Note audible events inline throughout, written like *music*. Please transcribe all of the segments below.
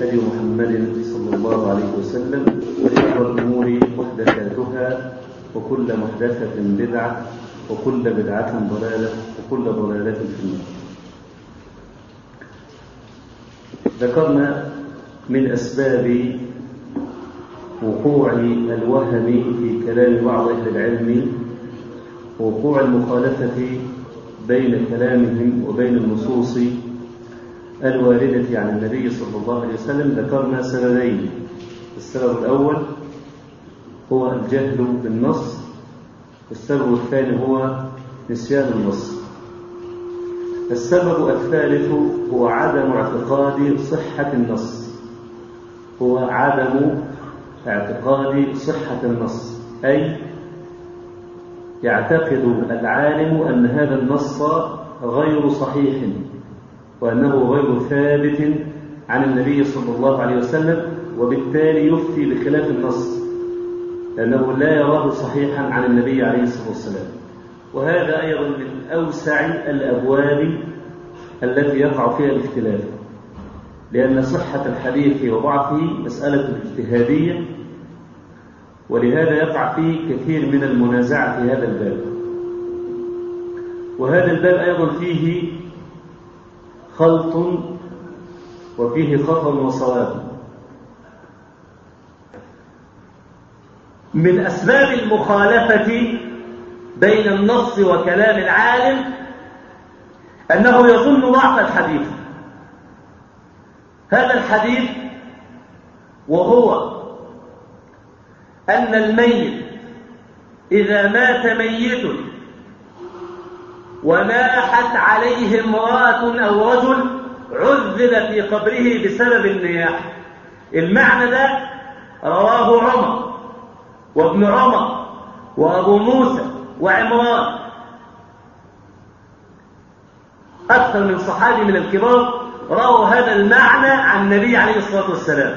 هدي محمد صلى الله عليه وسلم وشر الأمور محدثاتها وكل محدثة بدعة وكل بدعة ضلالة وكل ضلالة في النار. ذكرنا من أسباب وقوع الوهم في كلام بعض أهل العلم ووقوع المخالفة بين كلامهم وبين النصوص الواردة عن النبي صلى الله عليه وسلم ذكرنا سببين. السبب الأول هو الجهل بالنص. والسبب الثاني هو نسيان النص. السبب الثالث هو عدم اعتقاد صحة النص. هو عدم اعتقاد صحة النص. أي يعتقد العالم أن هذا النص غير صحيح. وأنه غير ثابت عن النبي صلى الله عليه وسلم وبالتالي يفتي بخلاف النص لأنه لا يراه صحيحا عن النبي عليه الصلاة والسلام. وهذا أيضا من أوسع الأبواب التي يقع فيها الاختلاف لأن صحة الحديث وضعفه مسألة اجتهادية ولهذا يقع فيه كثير من المنازعة في هذا الباب. وهذا الباب أيضا فيه خلط وفيه خطأ وصواب من أسباب المخالفة بين النص وكلام العالم أنه يظن ضعف الحديث. هذا الحديث وهو أن الميت إذا مات ميت وناحت عليه امرأة أو رجل عذب في قبره بسبب النياح. المعنى ده رواه عمر وابن عمر وأبو موسى وعمران. أكثر من صحابي من الكبار رأوا هذا المعنى عن النبي عليه الصلاة والسلام.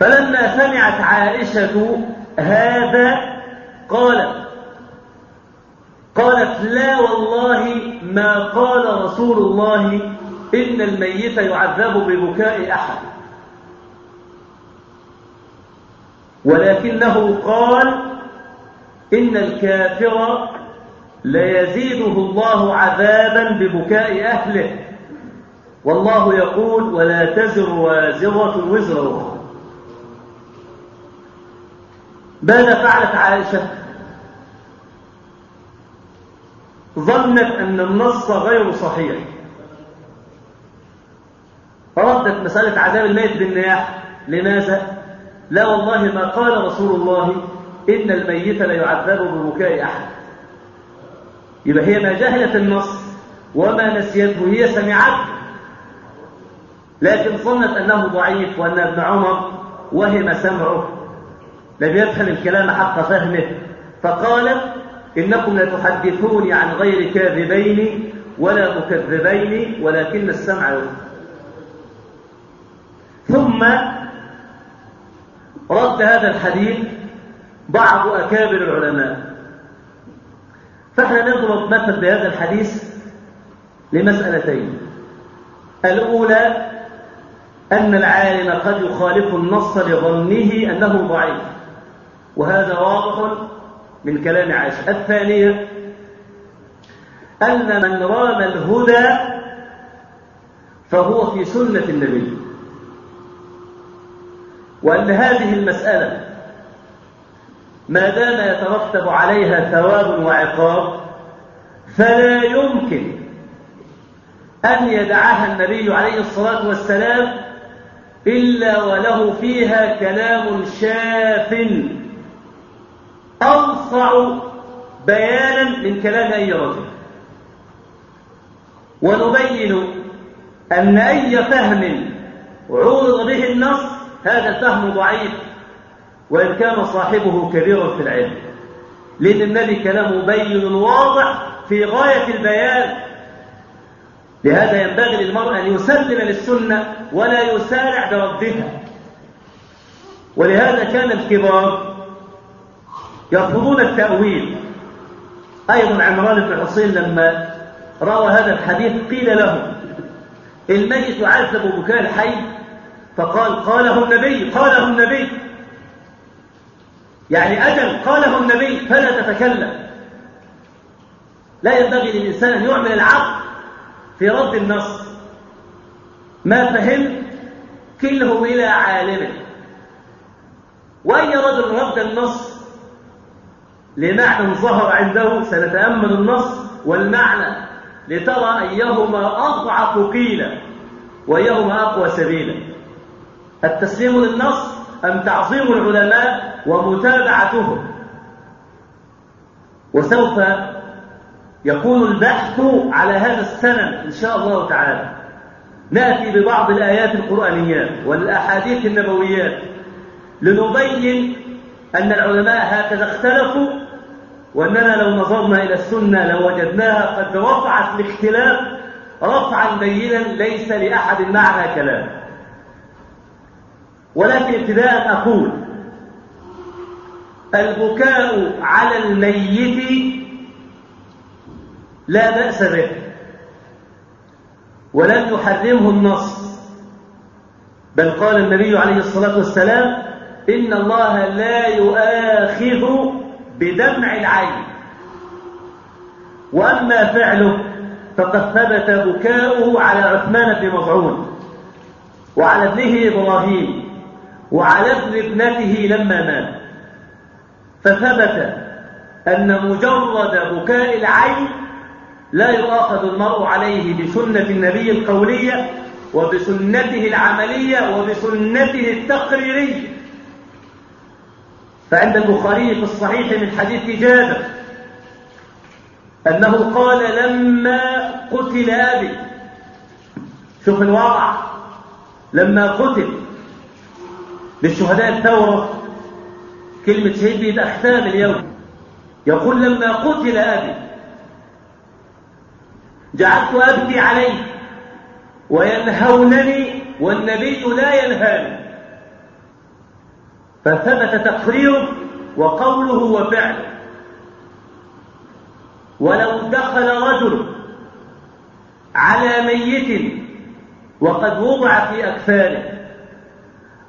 فلما سمعت عائشة هذا قالت قالت لا والله ما قال رسول الله إن الميت يعذب ببكاء أحد. ولكنه قال إن الكافر ليزيده الله عذابا ببكاء أهله. والله يقول ولا تزر وازرة وزر أخرى. ماذا فعلت عائشة؟ ظنت أن النص غير صحيح. ردت مسألة عذاب الميت بالنياح. لماذا؟ لا والله ما قال رسول الله إن الميت ليعذب ببكاء أحد. يبقى هي ما جهلت النص وما نسيته هي سمعته. لكن ظنت أنه ضعيف وأن ابن عمر وهم سمعه. لم يفهم الكلام حق فهمه. فقالت إنكم لتحدثوني عن غير كاذبين ولا مكذبين ولكن السمع ثم رد هذا الحديث بعض أكابر العلماء. فإحنا نضرب مثل بهذا الحديث لمسألتين. الأولى أن العالم قد يخالف النص لظنه أنه ضعيف وهذا واضح من كلام عائشة. الثانية أن من رام الهدى فهو في سنة النبي. وأن هذه المسألة ما دام يترتب عليها ثواب وعقاب فلا يمكن أن يدعها النبي عليه الصلاة والسلام إلا وله فيها كلام شاف أوسع بيانا من كلام أي رجل. ونبين أن أي فهم عورض به النص هذا الفهم ضعيف وإن كان صاحبه كبيرا في العلم. لأن النبي كلامه بين واضح في غاية البيان. لهذا ينبغي للمرء أن يسلم للسنة ولا يسارع بردها ولهذا كان الكبار يرفضون التأويل. أيضا عمران بن حسين لما روى هذا الحديث قيل له الميت يعذب بكاء الحي؟ فقال قاله النبي قاله النبي. يعني أجل قاله النبي فلا تتكلم. لا ينبغي للإنسان أن يعمل العقل في رد النص. ما فهم؟ كله إلى عالمه. وأي رجل رد النص؟ لمعنى ظهر عنده سنتأمل النص والمعنى لترى أيهما أضعف قيلا وأيهما أقوى سبيلا. التسليم للنص أم تعظيم العلماء ومتابعتهم؟ وسوف يكون البحث على هذا السنن إن شاء الله تعالى. نأتي ببعض الآيات القرآنيات والأحاديث النبويات لنبين أن العلماء هكذا اختلفوا وأننا لو نظرنا إلى السنة لوجدناها قد رفعت الاختلاف رفعا بينا ليس لأحد معنا كلام. ولكن ابتداء أقول البكاء على الميت لا بأس به ولم يحرمه النص. بل قال النبي عليه الصلاة والسلام إن الله لا يؤاخذ بدمع العين. وأما فعله فقد ثبت بكاؤه على عثمان بن مظعون وعلى ابنه إبراهيم وعلى ابن ابنته لما مات. فثبت أن مجرد بكاء العين لا يؤاخذ المرء عليه بسنة النبي القولية وبسنته العملية وبسنته التقريرية. فعند البخاري في الصحيح من حديث جابر أنه قال لما قتل أبي شوف الوضع لما قتل للشهداء الثورة كلمة شهيد بيد أختام اليوم. يقول لما قتل أبي جعلت أبكي عليه وينهونني والنبي لا ينهاني. فثبت تقريره وقوله وفعله. ولو دخل رجل على ميت وقد وضع في أكفانه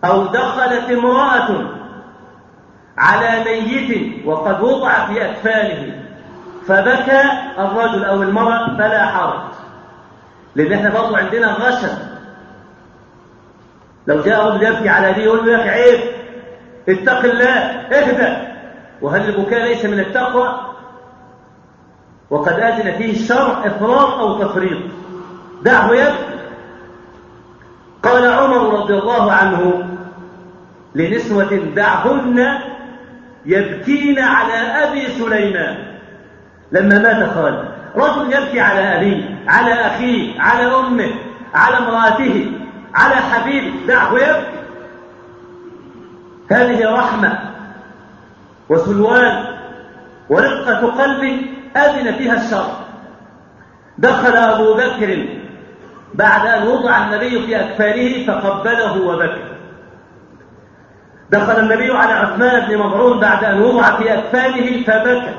أو دخلت امرأة على ميت وقد وضع في أكفانه فبكى الرجل أو المرأة فلا حرج. لأن إحنا برضه عندنا غشم. لو جاء رجل يبكي على دي يقول له يا أخي عيب. اتق الله اهدى وهل البكاء ليس من التقوى؟ وقد أذن فيه الشرع إفراط أو تفريط. دعه يبكي قال عمر رضي الله عنه لنسوة دعهن يبكين على أبي سليمان. لما مات خالد. رجل يبكي على أبيه على أخيه على أمه على امرأته على حبيبه. دعه يبكي هذه رحمة وسلوان ورقة قلب أذن فيها الشرع دخل أبو بكر بعد أن وضع النبي في أكفانه فقبله وبكى. دخل النبي على عثمان بن مظعون بعد أن وضع في أكفانه فبكى.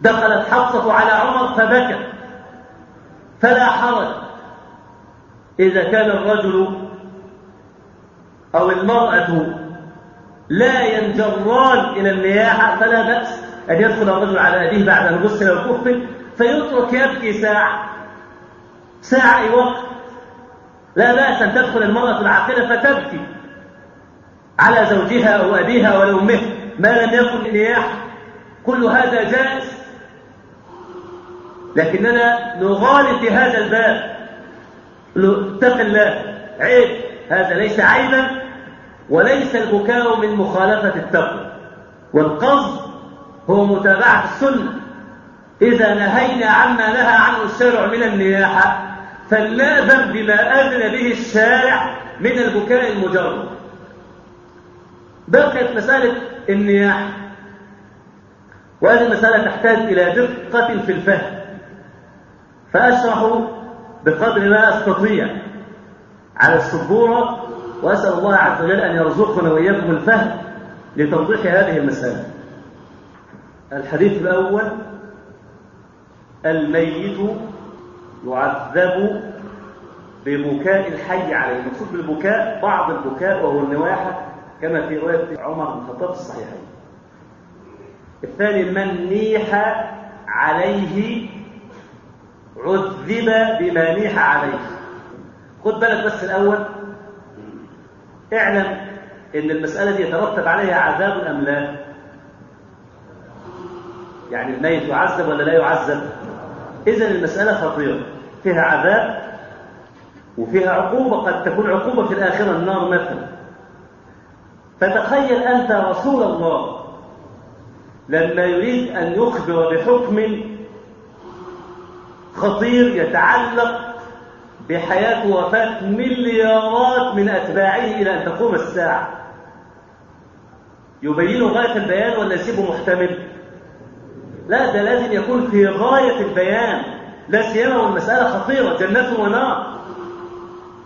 دخلت حفصة على عمر فبكى. فلا حرج. إذا كان الرجل أو المرأة لا ينجران إلى النياحة فلا بأس أن يدخل الرجل على أبيه بعد أن غسل وكفل فيترك يبكي ساعة ساعة أي وقت. لا بأس أن تدخل المرأة العاقلة فتبكي على زوجها أو أبيها أو أمه ما لم يكن نياحة كل هذا جائز. لكننا نغالي في هذا الباب. اتق الله. عيب. هذا ليس عيبا. وليس البكاء من مخالفة التقوى. والقصد هو متابعة السنة. إذا نهينا عما نهى عنه الشارع من النياحة فلنأذن بما أذن به الشارع من البكاء المجرد. بقيت مسألة النياحة وهذه المسألة تحتاج إلى دقة في الفهم. فأشرح بقدر ما أستطيع على السبورة وأسأل الله عز وجل أن يرزقنا وإياكم الفهم لتوضيح هذه المسألة. الحديث الأول الميت يعذب ببكاء الحي عليه. المقصود بالبكاء بعض البكاء وهو النواحة كما في رواية عمر بن الخطاب الصحيحين. الثاني من نيح عليه عذب بما نيح عليه. خد بالك بس الأول اعلم إن المسألة دي يترتب عليها عذاب أم لا. يعني الميت يعذب ولا لا يعذب. إذا المسألة خطيرة. فيها عذاب وفيها عقوبة قد تكون عقوبة في الآخرة النار مثلا. فتخيل أنت رسول الله لما يريد أن يخبر بحكم خطير يتعلق بحياة وفاة مليارات من أتباعه إلى أن تقوم الساعة. يبين غاية البيان ولا يسيبه محتمل. لا ده لازم يكون في غاية البيان. لا سيما والمسألة خطيرة جنة ونار.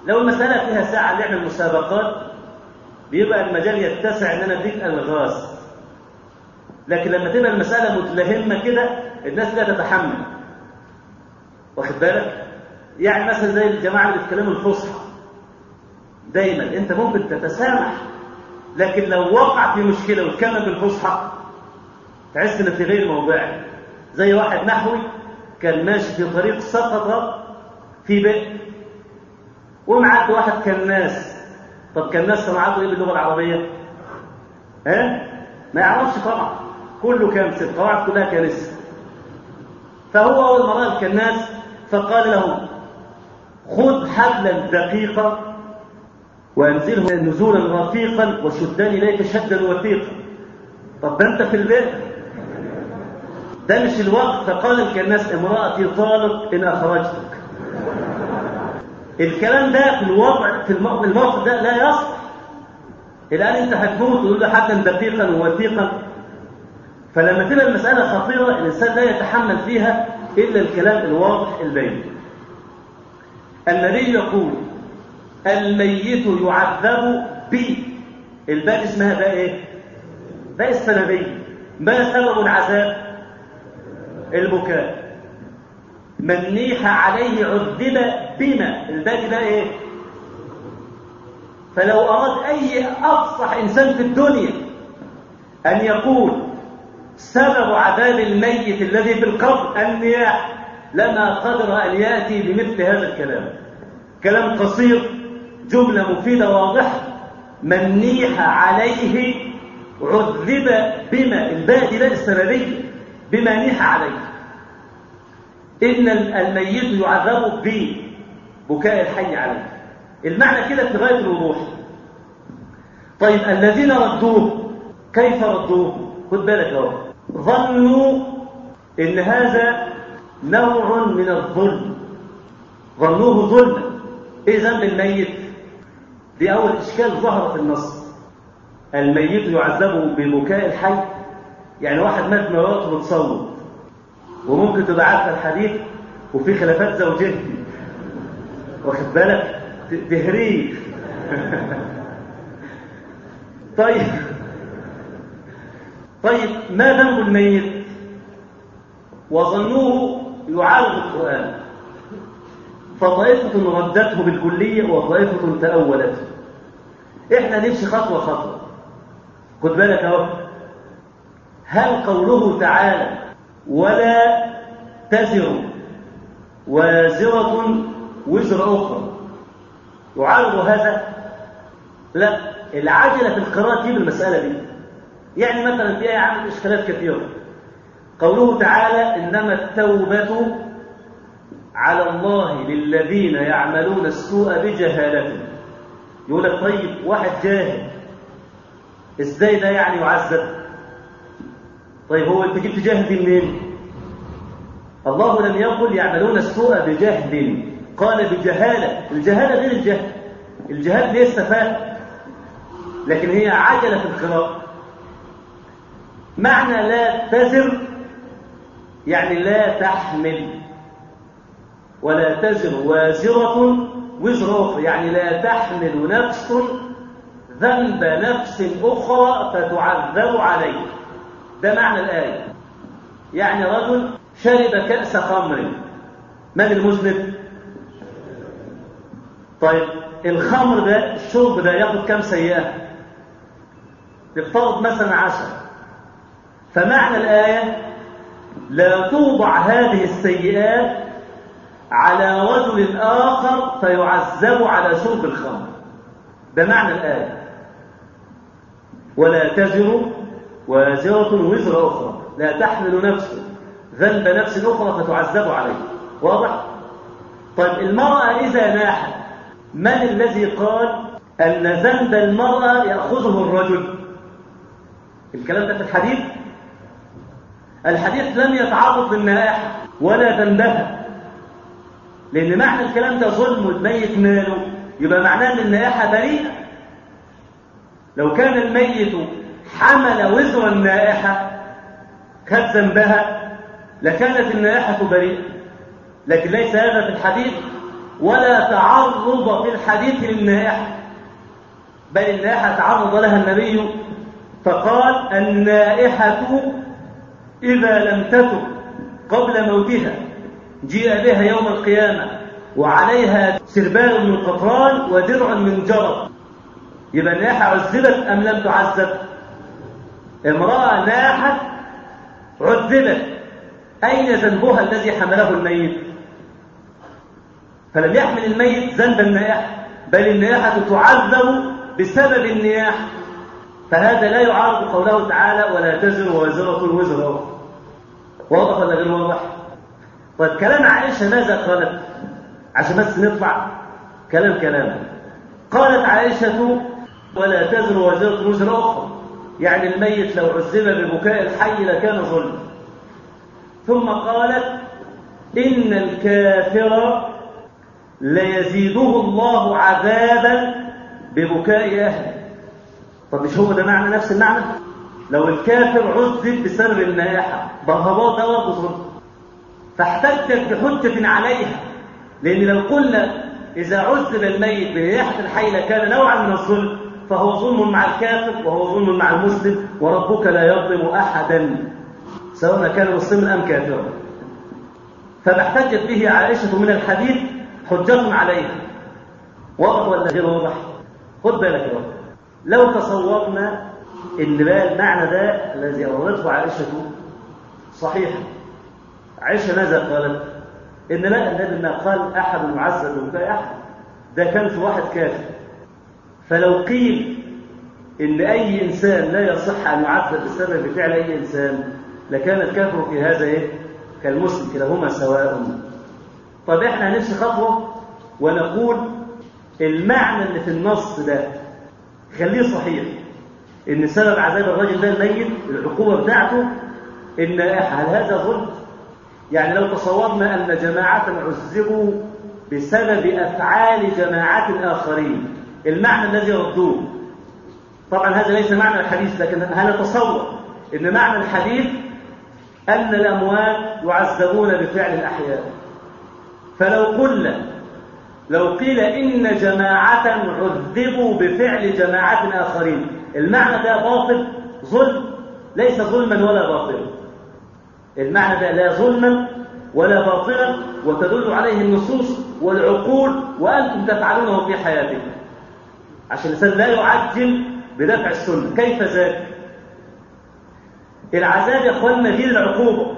لو المسألة فيها ساعة نعمل مسابقات بيبقى المجال يتسع إن أنا أديك ألغاز. لكن لما تبقى المسألة متلهمة كده الناس لا تتحمل. واخد بالك؟ يعني مثلا زي الجماعة اللي بيتكلموا الفصحى. دايما أنت ممكن تتسامح لكن لو وقع في مشكلة وتكمل بالفصحى تحس ان في غير موضعه زي واحد نحوي كان ماشي في طريق سقط في بئر ومعدي واحد كناس. طب كناس كان عنده إيه باللغة العربية؟ ها؟ ما يعرفش طبعا. كله في القواعد كلها كنس فهو أول ما راى الكناس فقال له خذ حبلا دقيقا وانزله نزولا رفيقا وشدان إليك شدا وثيقا. طب ده أنت في البئر ده مش الوقت فقال الكناس امرأتي طالق إن أخرجتك. الكلام ده في الوضع في الموقف ده لا يصح. الآن أنت هتموت وتقول له حتى دقيقا ووثيقا. فلما تبقى المسألة خطيرة الإنسان لا يتحمل فيها إلا الكلام الواضح البين. النبي يقول الميت يعذب ب الباء اسمها باء إيه؟ باء السببية ما سبب العذاب؟ البكاء. من نيح عليه عذب بما الباقي ده إيه؟ فلو أراد أي أفصح إنسان في الدنيا أن يقول سبب عذاب الميت الذي في القبر النياح لما قدر أن يأتي بمثل هذا الكلام. كلام قصير جملة مفيدة واضحة. من نيح عليه عذب بما الباقي ده السببيه بما نيح عليه. إن الميت يعذب ببكاء الحي عليه. المعنى كده في غاية الوضوح. طيب الذين ردوه كيف ردوه؟ خد بالك أهو. ظنوا إن هذا نوع من الظلم. ظنوه ظلما إيه ذنب الميت دي أول إشكال ظهر في النص. الميت يعذب ببكاء الحي. يعني واحد مات مراته بتصوت وممكن تبقى عارفة الحديث وفي خلافات زوجيه واخد بالك؟ تهريج. *laughs* طيب. طيب ما ذنب الميت؟ وظنوه يعارض القرآن. فطائفة ردته بالكلية وطائفة تأولته إحنا نمشي خطوة خطوة. خد بالك أهو. هل قوله تعالى ولا تزر وازرة وزر أخرى؟ يعارض هذا؟ لا. العجلة في القراءة تجيب المسألة دي. يعني مثلا في آية عمل إشكالات كثيرة. قوله تعالى إنما التوبة على الله للذين يعملون السوء بجهالة. يقول لك طيب واحد جاهل. إزاي ده يعني يعذب؟ طيب هو أنت جبت جاهل دي منين؟ الله لم يقل يعملون السوء بجهل. قال بجهالة. الجهالة غير الجهل. الجهال ليه السفاهة لكن هي عجلة القراءة معنى لا تزر يعني لا تحمل ولا تزر. وازرة وزر أخرى يعني لا تحمل نفس ذنب نفس أخرى فتعذب عليه. ده معنى الآية. يعني رجل شرب كأس خمر. من المذنب؟ طيب الخمر ده الشرب ده ياخد كم سيئة؟ نفترض مثلا عشر فمعنى الآية لا توضع هذه السيئات على رجل آخر فيعذب على شرب الخمر. ده معنى الآية. ولا تزر وازرة وزر أخرى. لا تحمل نفس ذنب نفس أخرى فتعذب عليه. واضح؟ طيب المرأة إذا ناحت من الذي قال أن ذنب المرأة يأخذه الرجل؟ الكلام ده في الحديث؟ الحديث لم يتعرض للنائحة ولا ذنبها لأن معنى الكلام ده ظلم والميت ماله. يبقى معناه أن النائحة بريئة. لو كان الميت حمل وزر النائحة خد ذنبها لكانت النائحة بريئة. لكن ليس هذا في الحديث ولا تعرض في الحديث للنائحة. بل النائحة تعرض لها النبي فقال النائحة إذا لم تتب قبل موتها جيء بها يوم القيامة وعليها سربال من قطران ودرع من جرب. يبقى النائحة عذبت أم لم تعذب؟ امرأة ناحت عذبت. أين ذنبها الذي حمله الميت؟ فلم يحمل الميت ذنب النياحة بل النياحة تعذب بسبب النياحة فهذا لا يعارض قوله تعالى ولا تزر وازرة وزر واضح ولا غير واضح؟ طيب كلام عائشة ماذا قالت؟ عشان بس نطلع كلام كلام. قالت عائشة ولا تزر وازرة وزر أخرى. يعني الميت لو عذب ببكاء الحي لكان ظلم. ثم قالت إن الكافر ليزيده الله عذابا ببكاء أهله. طب مش هو ده معنى نفس المعنى؟ لو الكافر عذب بسبب النياحة ضربات ده برضه ظلم فاحتجت بحجة عليها. لأن لو قلنا إذا عذب الميت بنياحة الحي لكان نوعا من الظلم فهو ظلم مع الكافر وهو ظلم مع المسلم وربك لا يظلم أحدا. سواء كان مسلما أم كافرا. فما احتجت به عائشة من الحديث حجة عليها. واضح ولا غير واضح؟ خد بالك لو تصورنا ان بقى المعنى ده الذي اوردته عائشة صحيح عائشة ماذا قالت؟ إن لا النبي ما قال أحد معذب ببكاء أحد. ده كان في واحد كافر. فلو قيل إن أي إنسان لا يصح أن يعذب بسبب فعل أي إنسان لكان الكافر في هذا إيه؟ كالمسلم كلاهما سواء. طب إحنا هنمشي خطوة ونقول المعنى اللي في النص ده خليه صحيح. إن سبب عذاب الرجل ده الميت العقوبة بتاعته إن هل هذا ظلم يعني لو تصورنا أن جماعة عذبوا بسبب أفعال جماعات اخرين المعنى الذي ردوه طبعا هذا ليس معنى الحديث لكن هنتصور إن معنى الحديث أن الاموات يعذبون بفعل الأحياء؟ فلو قلنا لو قيل إن جماعة عذبوا بفعل جماعات آخرين المعنى ده باطل ظلم ليس ظلما ولا باطلا. المعنى ده لا ظلما ولا باطلا وتدل عليه النصوص والعقول وأنتم تفعلونه في حياتكم. عشان الإنسان لا يعجل بدفع السنة. كيف ذلك العذاب يا اخواننا غير العقوبة.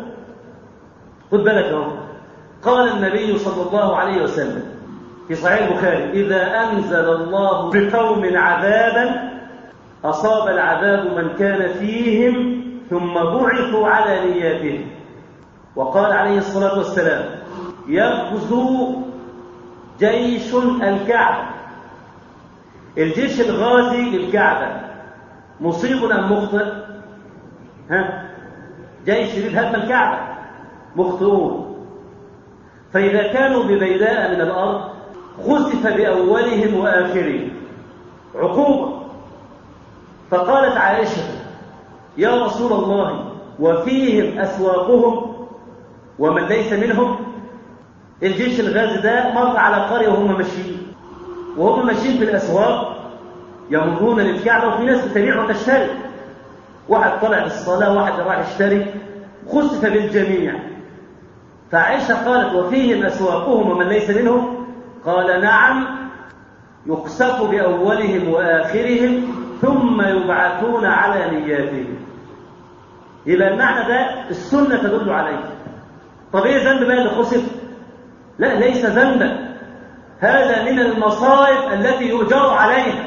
خد بالك أهو. قال النبي صلى الله عليه وسلم في صحيح البخاري إذا أنزل الله بقوم عذابا أصاب العذاب من كان فيهم ثم بعثوا على نياتهم. وقال عليه الصلاة والسلام يغزو جيش الكعبة. الجيش الغازي للكعبة. مصيب أم مخطئ؟ ها؟ جيش يريد هدم الكعبة. مخطئون. فإذا كانوا ببيداء من الأرض خسف بأولهم وآخرهم عقوبة. فقالت عائشة يا رسول الله وفيهم أسواقهم ومن ليس منهم؟ الجيش الغازي ده مر على قرية وهم ماشيين. وهم ماشيين في الأسواق يمرون للكعبة وفي ناس بتبيع وتشتري. واحد طلع للصلاة واحد راح يشتري. خسف بالجميع. فعائشة قالت وفيهم أسواقهم ومن ليس منهم؟ قال نعم يقسف بأولهم وآخرهم ثم يبعثون على نياتهم. يبقى المعنى ده السنة تدل عليه. طب إيه ذنب بقى اللي خسف لا ليس ذنبا. هذا من المصائب التي يؤجر عليها.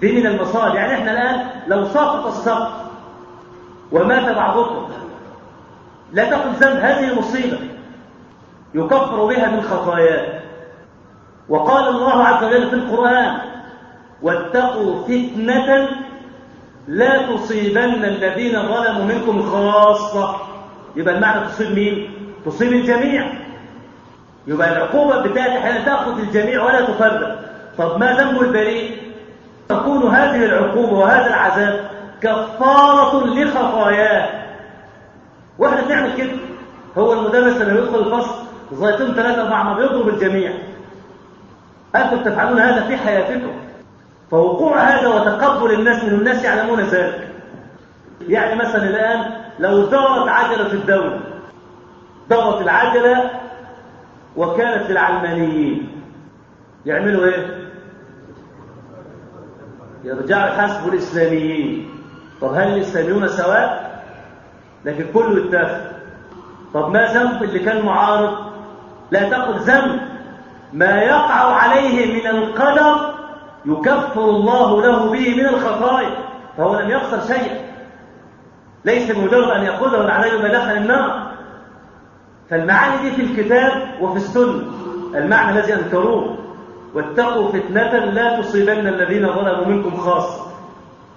دي من المصائب. يعني إحنا الآن لو سقط السقط ومات بعضكم لا تقل ذنب هذه مصيبة يكفر بها من خطاياه وقال الله عز وجل في القرآن واتقوا فتنة لا تصيبن الذين ظلموا منكم خاصة. يبقى المعنى تصيب مين؟ تصيب الجميع. يبقى العقوبة بتاعت أحيانا تأخذ الجميع ولا تفرق. طب ما ذنب البريء؟ تكون هذه العقوبة وهذا العذاب كفارة لخطاياه. وإحنا بنعمل كده. هو المدرس لما يدخل الفصل زيتون ثلاثة أربعة ما بيضرب الجميع. أنتم تفعلون هذا في حياتكم. فوقوع هذا وتقبل الناس من الناس يعلمون ذلك. يعني مثلا الآن لو دارت عجلة الدولة دارت العجلة وكانت للعلمانيين. يعملوا إيه؟ يرجعوا يحاسبوا الإسلاميين. طب هل الإسلاميون سواء؟ لكن كله اتفق. طب ما ذنب اللي كان معارض؟ لا تقل ذنب. ما يقع عليه من القدر يكفر الله له به من الخطايا فهو لم يخسر شيئا. ليس مجرد أن يأخذه العلي ما دخل النار. فالمعاني دي في الكتاب وفي السنة المعنى الذي أنكروه واتقوا فتنة لا تصيبن الذين ظلموا منكم خاصة.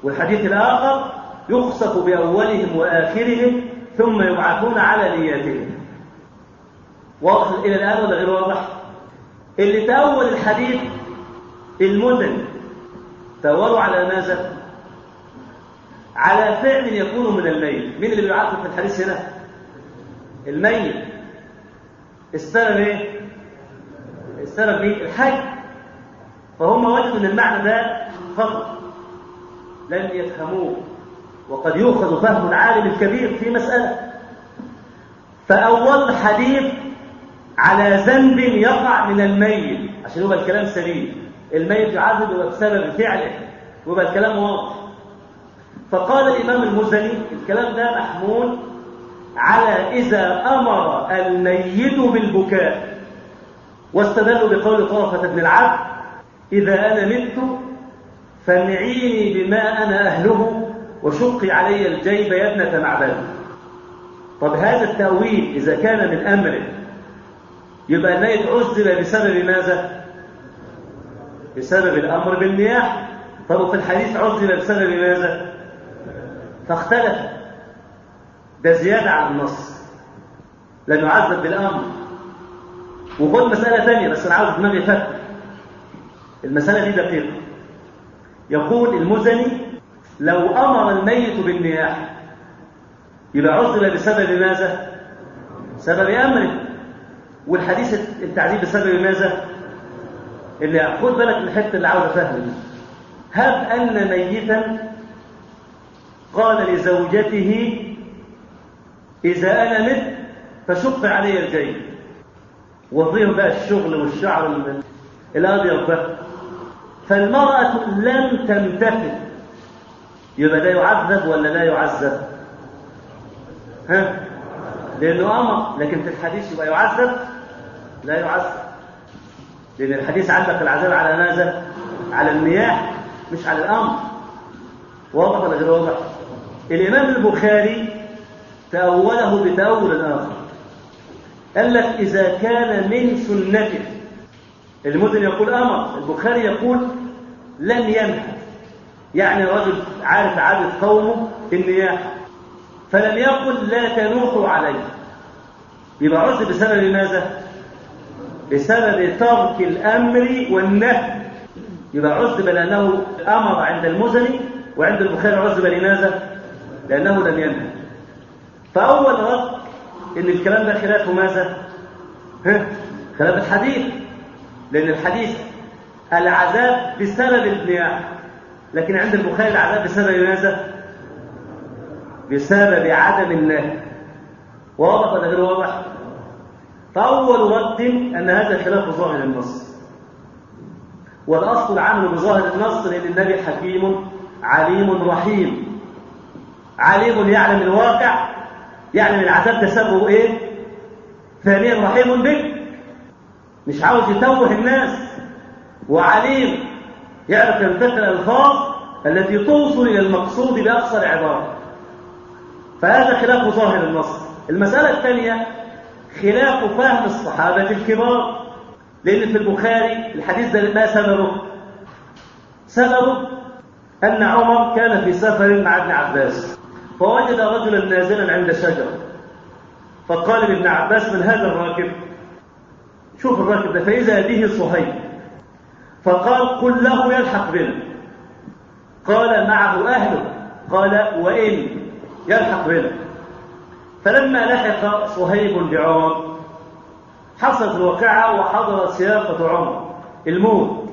والحديث الآخر يخسف بأولهم وآخرهم ثم يبعثون على نياتهم. واضح إلى الآن ولا غير واضح؟ اللي تأول الحديث المدن تأولوا على ماذا؟ على فعل يكون من الميت مين اللي بيعاقب في الحديث هنا؟ الميت السبب إيه؟ السبب مين الحي. فهم وجدوا إن المعنى ده فقط لم يفهموه. وقد يؤخذ فهم العالم الكبير في مسألة. فأول حديث على ذنب يقع من الميت عشان يبقى الكلام سليم. الميت يعذب بسبب فعله ويبقى الكلام واضح. فقال الإمام المزني الكلام ده محمول على إذا أمر الميت بالبكاء واستدلوا بقول طرفة بن العبد إذا أنا مت فانعيني بما أنا أهله وشقي علي الجيب يا ابنة معبد. طب هذا التأويل إذا كان من أمره يبقى الميت عذب بسبب ماذا؟ بسبب الأمر بالنياح طب في الحديث عذب بسبب ماذا؟ فاختلف. ده زيادة عن النص. لأنه عذب بالأمر. وخد مسألة ثانية بس أنا عاوز دماغي فتح المسألة دي دقيقة. يقول المزني لو أمر الميت بالنياح يبقى عذب بسبب ماذا؟ سبب أمره والحديث التعذيب بسبب ماذا؟ اللي خد بالك من الحته اللي عاوز افهم دي هب أن ميتا قال لزوجته إذا أنا مت فشق علي الجيب. وظيهم بقى الشغل والشعر الأبيض ده فالمرأة لم تمتثل. يبقى ده يعذب ولا لا يعذب؟ ها؟ لأنه أمر لكن في الحديث يبقى يعذب؟ لا يعذب. لأن الحديث علق العذاب على ماذا؟ على النياح مش على الأمر. واضح ولا غير واضح؟ الإمام البخاري تأوله بتأول آخر. قال لك إذا كان من سنته. المدن يقول أمر البخاري يقول لم ينهى. يعني رجل عارف عادة قومه النياحة فلم يقل لا تنوحوا عليه. يبقى عذب بسبب ماذا؟ بسبب ترك الأمر والنهي. يبقى عذب لأنه أمر عند المزني وعند البخاري عذب لماذا؟ لأنه لم ينهى فأول رد إن الكلام ده خلاف ماذا؟ ها؟ خلاف الحديث. لأن الحديث العذاب بسبب النياحه لكن عند البخاري العذاب بسبب ماذا؟ بسبب عدم النهي. واضح ولا غير واضح؟ فأول رد أن هذا خلاف ظاهر النص. والأصل العمل بظاهر النص لأن النبي حكيم عليم رحيم. عليم يعلم الواقع يعلم العذاب ده سببه إيه؟ ثانيا رحيم بك مش عاوز يتوه الناس. وعليم يعرف يمتثل الألفاظ التي توصل إلى المقصود بأقصى العبارة فهذا خلاف ظاهر النص. المسألة الثانية خلاف فهم الصحابة الكبار. لأن في البخاري الحديث ده ما سببه. سببه أن عمر كان في سفر مع ابن عباس. فوجد رجلا نازلا عند شجرة. فقال لابن عباس من هذا الراكب؟ شوف الراكب ده فإذا به صهيب. فقال قل له يلحق بنا. قال معه أهله. قال وإن يلحق بنا. فلما لحق صهيب بعمر حصلت الواقعة وحضرت سياقة عمر الموت.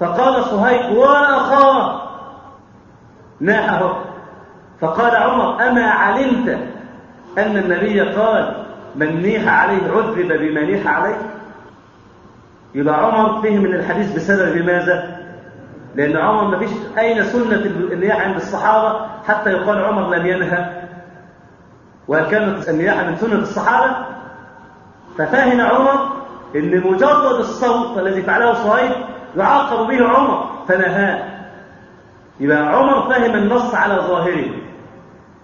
فقال صهيب وأخاه ناحه. فقال عمر أما علمت أن النبي قال من نيح عليه عذب بما نيح عليه؟ يبقى عمر فهم من الحديث بسبب ماذا؟ لأن عمر ما فيش أين سنة النياحة عند الصحابة حتى يقال عمر لم ينهى. وهل كانت النياحة من سنة الصحابة ففهم عمر أن مجرد الصوت الذي فعله صهيب يعاقب به عمر فنهاه. يبقى عمر فهم النص على ظاهره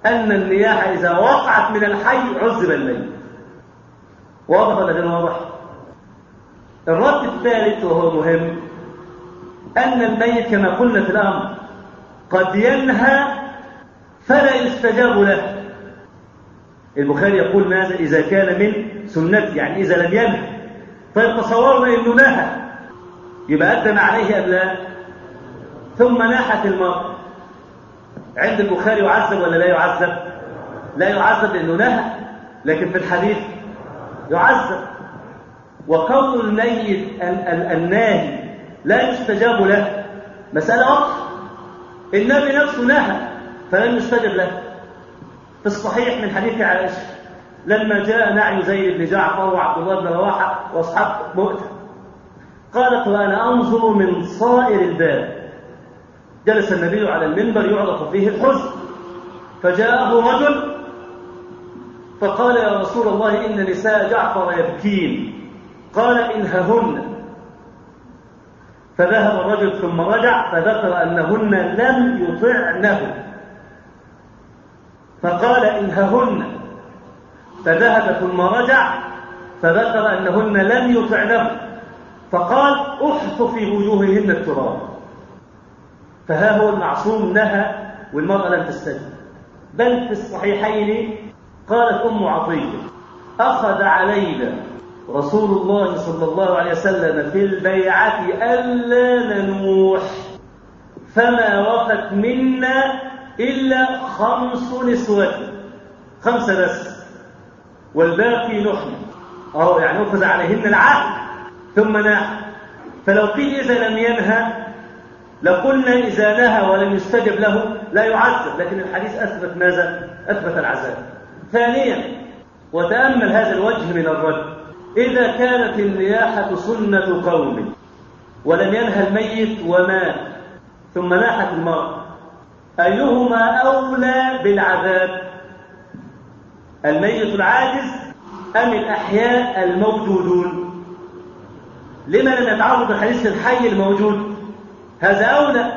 أن النياحة إذا وقعت من الحي عذب الميت واضح ولا غير واضح؟ الرد الثالث وهو مهم أن الميت كما قلنا في الأمر قد ينهى فلا يستجاب له. البخاري يقول ماذا إذا كان من سنتي يعني إذا لم ينهى طيب تصورنا أنه نهى يبقى أدم عليه أم لا؟ ثم ناحت المرء. عند البخاري يعذب ولا لا يعذب؟ لا يعذب لأنه نهى لكن في الحديث يعذب. وقول الميت الناهي لا يستجاب له مسألة واضحة. النبي نفسه نهى فلم يستجب له. في الصحيح من حديث عائشة لما جاء نعي زيد بن جعفر وعبد الله بن رواحة وأصحاب مؤتة قالت وأنا أنظر من صائر الباب. جلس النبي على المنبر يعرف فيه الحزن. فجاءه رجل فقال يا رسول الله إن نساء جعفر يبكين. قال إنههن. فذهب الرجل ثم رجع فذكر أنهن لم يطعنه فقال إنههن فذهب ثم رجع فذكر أنهن لم يطعنه فقال أحف في وجوههن التراب. فها هو المعصوم نهى والمرأة لم تستجب. بل في الصحيحين قالت أم عطية أخذ علينا رسول الله صلى الله عليه وسلم في البيعة ألا ننوح. فما وفت منا إلا خمس نسوة خمسة بس. والباقي نحن أو يعني أخذ عليهن العهد ثم ناح فلو قيل إذا لم ينهى لقلنا إذا نهى ولم يستجب له لا يعذب. لكن الحديث أثبت ماذا؟ أثبت العذاب. ثانيا وتأمل هذا الوجه من الرد. إذا كانت النياحة سنة قوم ولم ينهى الميت ومات ثم ناحت المرأة أيهما أولى بالعذاب؟ الميت العاجز أم الأحياء الموجودون؟ لما لم يتعرض الحديث للحي الموجود؟ هذا أولى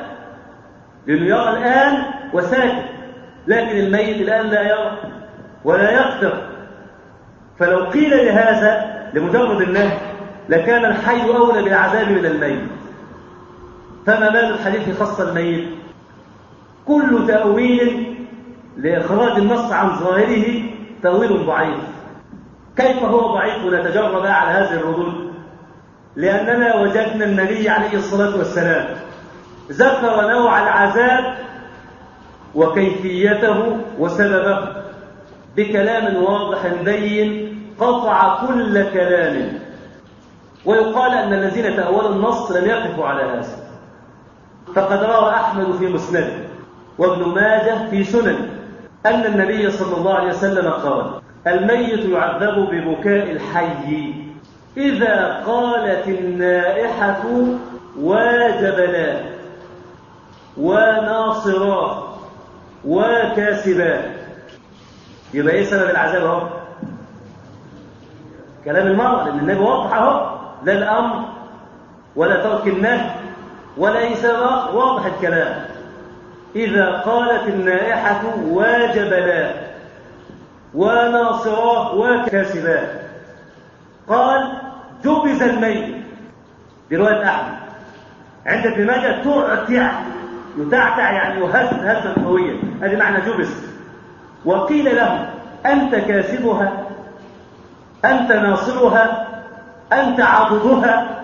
لأنه يرى الآن وساكت لكن الميت الآن لا يرى ولا يقدر. فلو قيل لهذا لمجرد النهي لكان الحي أولى بالعذاب من الميت فما بال الحديث خص الميت؟ كل تأويل لإخراج النص عن ظاهره تأويل ضعيف. كيف هو ضعيف؟ ونتجرب على هذه الردود. لأننا وجدنا النبي عليه الصلاة والسلام ذكر نوع العذاب وكيفيته وسببه بكلام واضح بين قطع كل كلام. ويقال أن الذين تأولوا النص لم يقفوا على هذا. فقد روى أحمد في مسنده. وابن ماجه في سنن أن النبي صلى الله عليه وسلم قال الميت يعذب ببكاء الحي إذا قالت النائحة وجبلا وناصرا وكاسبا. يبقى إيه سبب العذاب أهو؟ كلام المرأة لأن النبي وضح أهو لا الأمر ولا ترك النهي ولا أي سبب واضح الكلام. إذا قالت النائحة واجبلا وناصراه وكاسبا. قال جبز الميت برواية أحمد. عند ابن ماجه تعتع يتعتع يعني يهز هزا قويا. هذه معنى جبز. وقيل له أنت كاسبها أنت ناصرها أنت عضدها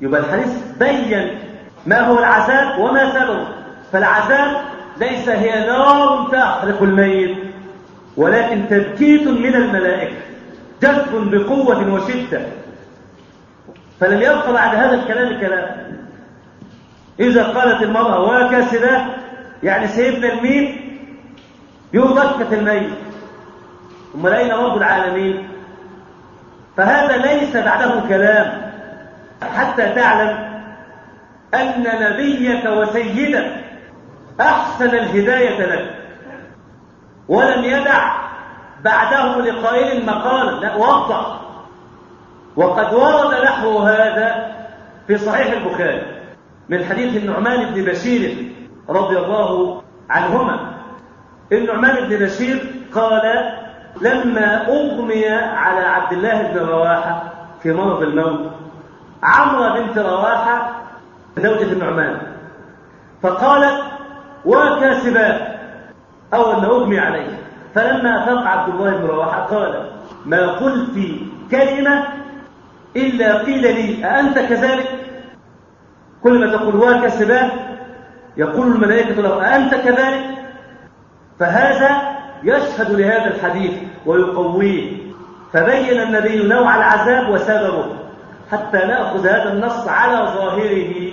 يبقى الحديث بين ما هو العذاب وما سببه فالعذاب ليس هي نار تحرق الميت ولكن تبكيت من الملائكة جذب بقوة وشدة. فلم يبقى بعد هذا الكلام كلام. إذا قالت المرأة وكاسبة يعني سيبنا الميت يبكت الميت. أمال أين رب العالمين؟ فهذا ليس بعده كلام. حتى تعلم أن نبيك وسيدك أحسن الهداية لك. ولم يدع بعده لقائل مقالا لا وضح وقد ورد نحو هذا في صحيح البخاري من حديث النعمان بن بشير رضي الله عنهما. النعمان بن بشير قال لما أغمي على عبد الله بن رواحة في مرض الموت عمرة بنت رواحة زوجة النعمان فقالت وكاسبات أول ما أغمي عليه. فلما أفاق عبد الله بن رواحة قال ما قلت كلمة إلا قيل لي أأنت كذلك؟ كل ما تقول وكاسبات يقول الملائكة له أأنت كذلك؟ فهذا يشهد لهذا الحديث ويقويه. فبين النبي نوع العذاب وسببه حتى نأخذ هذا النص على ظاهره.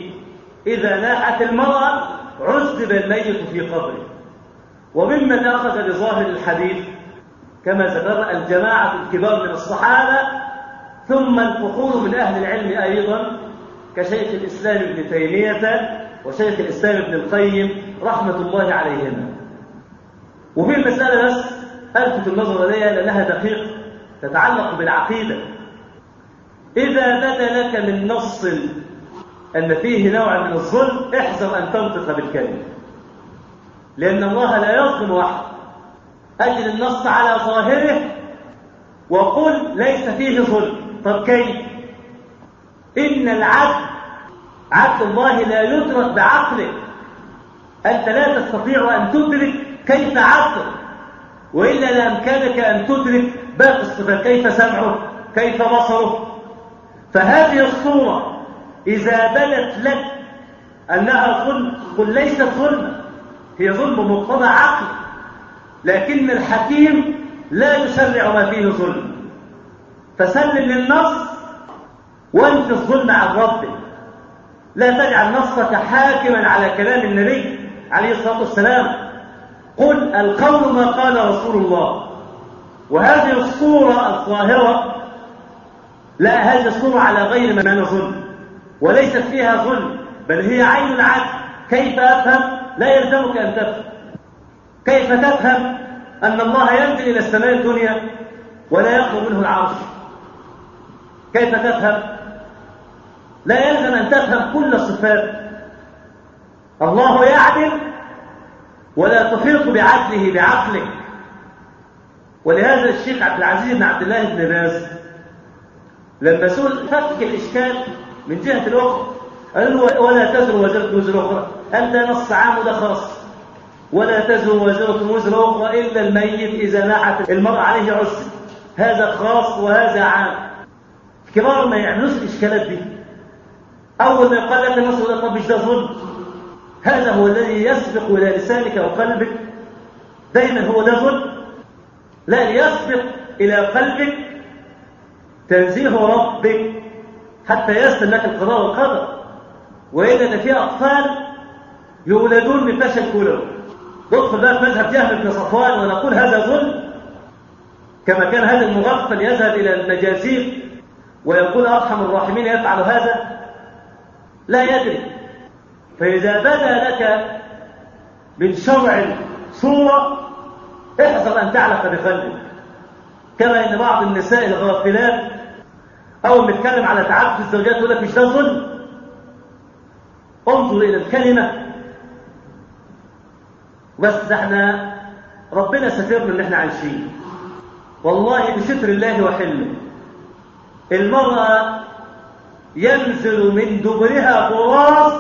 إذا ناحت المرأة عذب الميت في قبره. وممن أخذ بظاهر الحديث كما ذكرنا الجماعة الكبار من الصحابة ثم الفخور من أهل العلم أيضا كشيخ الإسلام ابن تيمية وشيخ الإسلام ابن القيم رحمة الله عليهما. وفي المسألة بس ألفت النظر إليها لأنها دقيقة تتعلق بالعقيدة. إذا بدا لك من نص أن فيه نوع من الظلم احذر أن تنطق بالكلمة. لأن الله لا يظلم واحد أجل النص على ظاهره وقل ليس فيه ظلم. طب كيف؟ إن العدل عدل الله لا يدرك بعقلك أنت لا تستطيع أن تدرك كيف عقل وإلا لأمكانك أن تدرك باقي الصفات. كيف سمعه؟ كيف بصره؟ فهذه الصورة إذا بدت لك أنها ظلم قل ليست ظلما هي ظلم مقتضى عقل لكن الحكيم لا يشرع ما فيه ظلم. فسلم للنص وانت الظلم عن ربك. لا تجعل نصك حاكما على كلام النبي عليه الصلاة والسلام. قل القول ما قال رسول الله. وهذه الصورة الظاهرة لا هذه الصورة على غير ما نظن. وليست فيها ظلم بل هي عين العدل كيف أفهم؟ لا يلزمك أن تفهم. كيف تفهم أن الله ينزل إلى السماء الدنيا ولا يخلو منه العرش؟ كيف تفهم؟ لا يلزم أن تفهم كل الصفات. الله يعدل ولا تحيط بعدله بعقلك ولهذا الشيخ عبد العزيز بن عبد الله بن باز لما سئل فك الإشكال من جهة الأخرى قال له ولا تزر وزرة وزر أخرى. أنت نص عام وده خاص ولا تزر وزرة وزر أخرى إلا الميت إذا ناحت المرء عليه عسر هذا خاص وهذا عام. كبار ما يعملوش الإشكالات دي. أول ما يقال لك النص يقول طب مش ده ظلم. هذا هو الذي يسبق إلى لسانك وقلبك. دايما هو ده ظلم. لا يسبق إلى قلبك. تنزيه ربك. حتى يسلم لك القضاء والقدر. وإلا أن في أطفال يولدون من فشل كلوي ندخل بقى في مذهب جهل بن صفوان ونقول هذا ظلم. كما كان هذا المغفل يذهب إلى المجازير ويقول أرحم الراحمين يفعل هذا. لا يدري. فإذا بدا لك من شرع صورة احذر أن تعلق بقلبك. كما إن بعض النساء الغافلات أول ما يتكلم على تعدد الزوجات يقول لك مش ده ظلم انظر إلى الكلمة. بس إحنا ربنا سترنا ان إحنا عايشين. والله بستر الله وحلمه. المرأة ينزل من دبرها براس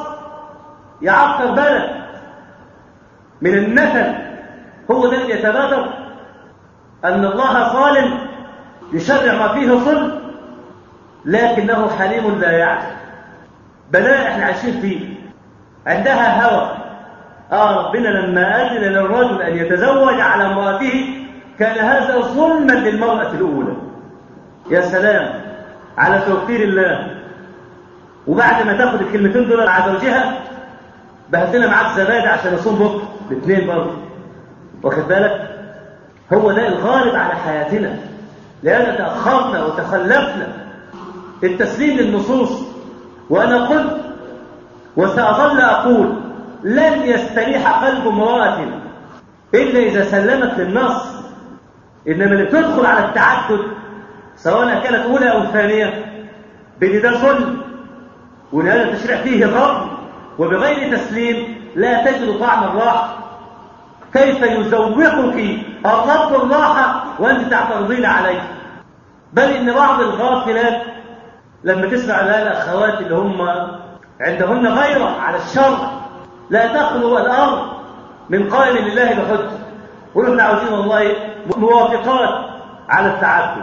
يعقر بلد. من النتن هو ده اللي يتبادر. أن الله ظالم يشرع ما فيه ظلم لكنه حليم لا يعلم. بلاء إحنا عايشين فيه. عندها هوى. آه ربنا لما أذن للرجل أن يتزوج على امرأته كان هذا ظلما للمرأة الأولى. يا سلام على توفير الله. وبعد ما تاخد الكلمتين دول مع زوجها بهدلنا معاك زبادي عشان اصوم بكرة. الاثنين برضه. واخد بالك؟ هو ده الغالب على حياتنا. لأن تأخرنا وتخلفنا. التسليم للنصوص. وأنا قلت وسأظل أقول لن يستريح قلب امرأة إلا إذا سلمت للنص. إنما اللي تدخل على التعدد سواء كانت أولى أو ثانية بإن ده ظلم وإن هذا التشريع فيه الرب وبغير تسليم لا تجد طعم الراحة. كيف يزوقك الرب الراحة وأنت تعترضين عليه؟ بل إن بعض الغافلات لما تسمع لها الأخوات اللي هم عندهن غيرة على الشر لا تخلو الأرض من قائل لله بحج ونحن عاوزين والله موافقات على التعدد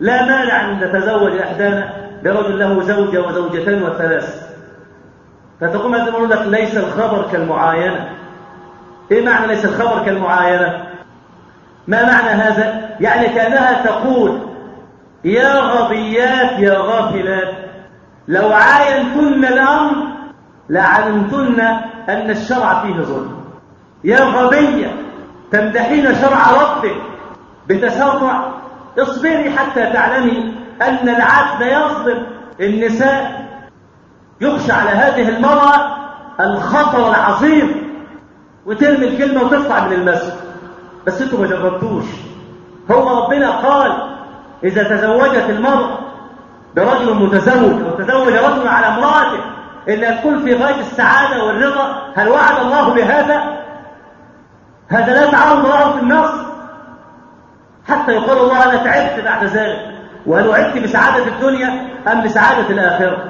لا مانع أن نتزوج إحدانا برجل له زوجة وزوجتين وثلاث. فتقوم هذا يقول لك ليس الخبر كالمعاينة؟ إيه معنى ليس الخبر كالمعاينة؟ ما معنى هذا؟ يعني كأنها تقول يا غبيات يا غافلات. لو عاينتن الأمر لعلمتن أن الشرع فيه ظلم. يا غبية تمدحين شرع ربك بتسرع اصبري حتى تعلمي أن العدل يظلم النساء يخشى على هذه المرأة الخطر العظيم. وترمي الكلمة وتطلع من المسجد. بس أنتوا ما جربتوش. هو ربنا قال إذا تزوجت المرأة برجل متزوج أو تزوج رجل على امرأته إلا تكون في غاية السعادة والرضا هل وعد الله بهذا؟ هذا لا تعارض له في النص حتى يقول الله أنا تعبت بعد ذلك وهل وعدت بسعادة الدنيا أم بسعادة الآخرة؟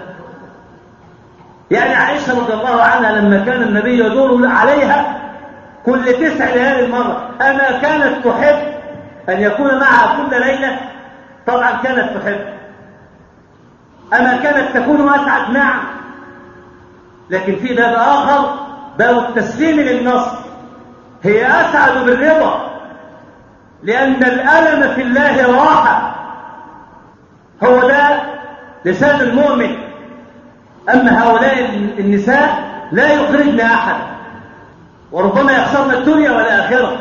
يعني عائشة رضي الله عنها لما كان النبي يدور عليها كل تسع ليالي مرة أما كانت تحب أن يكون معها كل ليلة طبعا كانت تحب. أما كانت تكون أسعد نعم لكن في باب آخر باب التسليم للنص. هي أسعد بالرضا لأن الألم في الله راحة. هو ده لسان المؤمن. أما هؤلاء النساء لا يخرجن أحد وربما يخسرن الدنيا والآخرة.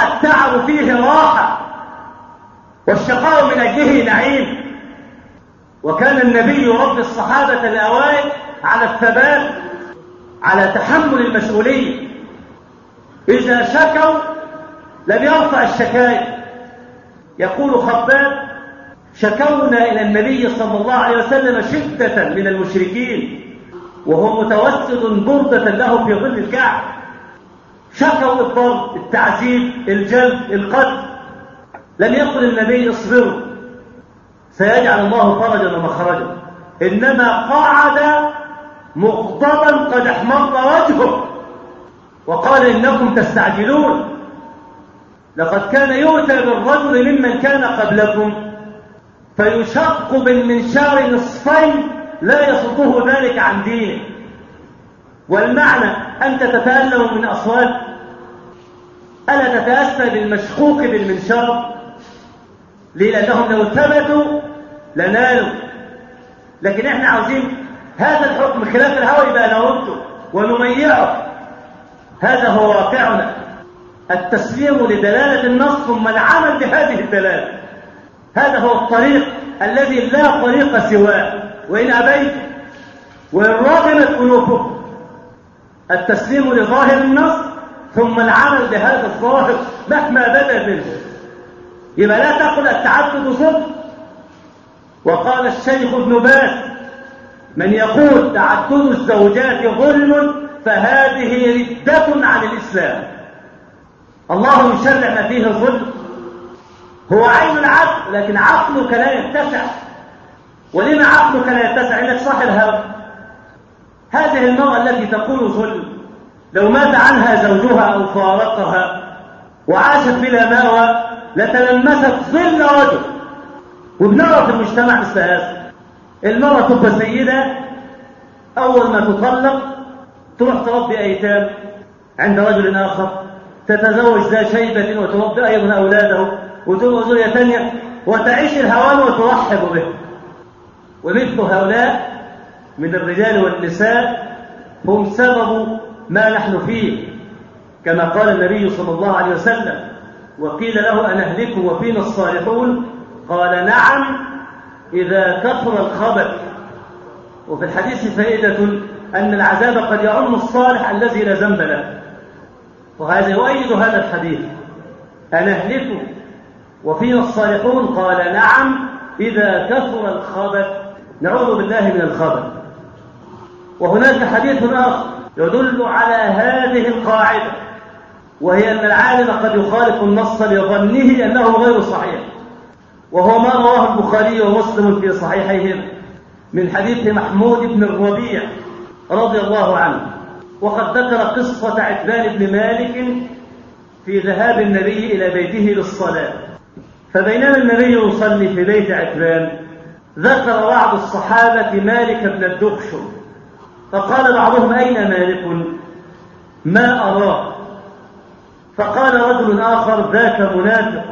التعب فيه راحة. والشقاء من أجله نعيم. وكان النبي يربي الصحابة الأوائل على الثبات على تحمل المسؤولية إذا شكوا لم يرفع الشكاية يقول خباب شكونا إلى النبي صلى الله عليه وسلم شدة من المشركين وهو متوسد بردة له في ظل الكعب شكوا الضرب التعذيب الجلد القتل. لم يقل النبي اصبروا. سيجعل الله فرجا ومخرجا. إنما قعد مغضبا قد احمر وجهه. وقال إنكم تستعجلون. لقد كان يؤتى بالرجل ممن كان قبلكم. فيشق بالمنشار نصفين لا يصده ذلك عن دينه. والمعنى أنت تتألم من أصوات. ألا تتأسى بالمشقوق بالمنشار ليه؟ لأنهم لو ثبتوا لنالوا. لكن إحنا عاوزين هذا الحكم خلاف الهوى يبقى نرده ونميعه. هذا هو واقعنا. التسليم لدلالة النص ثم العمل بهذه الدلالة. هذا هو الطريق الذي لا طريق سواه. وإن أبيت وإن رغمت أنوفكم التسليم لظاهر النص ثم العمل بهذا الظاهر مهما بدا منه. يبقى لا تقل التعدد ظلم وقال الشيخ ابن باز من يقول تعدد الزوجات ظلم فهذه ردة عن الإسلام. الله يشرع ما فيه ظلم هو عين العقل لكن عقلك لا يتسع. ولما عقلك لا يتسع؟ إنك صاحب هوى هذه المرأة التي تقول ظلم لو مات عنها زوجها أو فارقها وعاشت بلا مأوى لتلمست ظل رجل. وبنرى في المجتمع هذا المرأة تبقى سيدة أول ما تطلق تروح تربي أيتام عند رجل آخر تتزوج ذا شيبة وتربي أيضا أولاده وتبقى زوجة ثانية وتعيش الهوان وترحب به. ومثل هؤلاء من الرجال والنساء هم سبب ما نحن فيه. كما قال النبي صلى الله عليه وسلم وقيل له أنهلك وفينا الصالحون؟ قال نعم إذا كثر الخبث. وفي الحديث فائدة أن العذاب قد يعم الصالح الذي لا ذنب له. وهذا يؤيد هذا الحديث؟ أنهلك وفينا الصالحون؟ قال نعم إذا كثر الخبث. نعوذ بالله من الخبث. وهناك حديث آخر يدل على هذه القاعدة. وهي أن العالم قد يخالف النص لظنه أنه غير صحيح. وهو ما رواه البخاري ومسلم في صحيحيهما من حديث محمود بن الربيع رضي الله عنه. وقد ذكر قصة عتبان بن مالك في ذهاب النبي إلى بيته للصلاة. فبينما النبي يصلي في بيت عتبان ذكر بعض الصحابة مالك بن الدخشم فقال بعضهم أين مالك؟ ما أراه. فقال رجل آخر ذاك منافق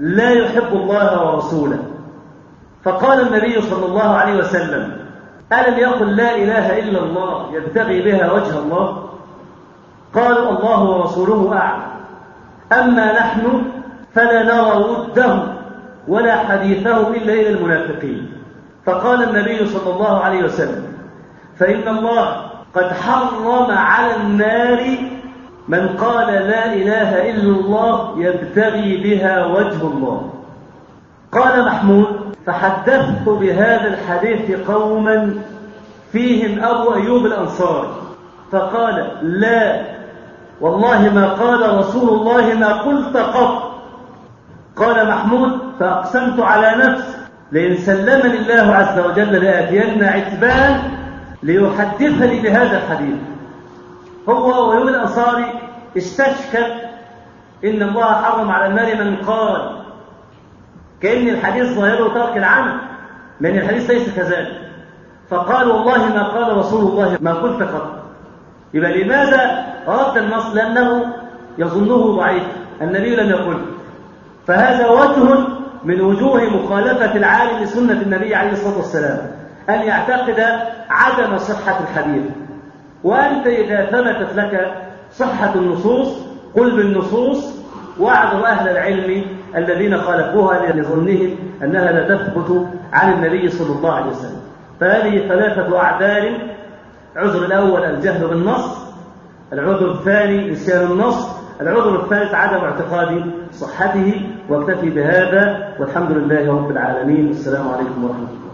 لا يحب الله ورسوله. فقال النبي صلى الله عليه وسلم ألم يقل لا إله إلا الله يبتغي بها وجه الله؟ قالوا الله ورسوله أعلم. أما نحن فلا نرى وده ولا حديثه إلا إلى المنافقين. فقال النبي صلى الله عليه وسلم فإن الله قد حرم على النار من قال لا إله إلا الله يبتغي بها وجه الله. قال محمود فحدثت بهذا الحديث قوما فيهم أبو أيوب الأنصاري. فقال لا. والله ما قال رسول الله ما قلت قط. قال محمود فأقسمت على نفسي. لئن سلمني الله عز وجل لآتين عتبان ليحدثني بهذا الحديث. هو ويوم الأنصاري استشكل إن الله حرم على النار من قال. كأن الحديث ظاهره ترك العمل لأن الحديث ليس كذلك. فقال والله ما قال رسول الله ما قلت قط يبقى لماذا رد النص لأنه يظنه ضعيف. النبي لم يقل. فهذا وجه من وجوه مخالفة العالم لسنة النبي عليه الصلاة والسلام أن يعتقد عدم صحة الحديث. وأنت إذا ثبتت لك صحة النصوص قل بالنصوص واعذر أهل العلم الذين خالفوها لظنهم أنها لا تثبت عن النبي صلى الله عليه وسلم. فهذه ثلاثة أعذار العذر الأول الجهل بالنص العذر الثاني نسيان النص العذر الثالث عدم اعتقاد صحته واكتفي بهذا والحمد لله رب العالمين. السلام عليكم ورحمة الله.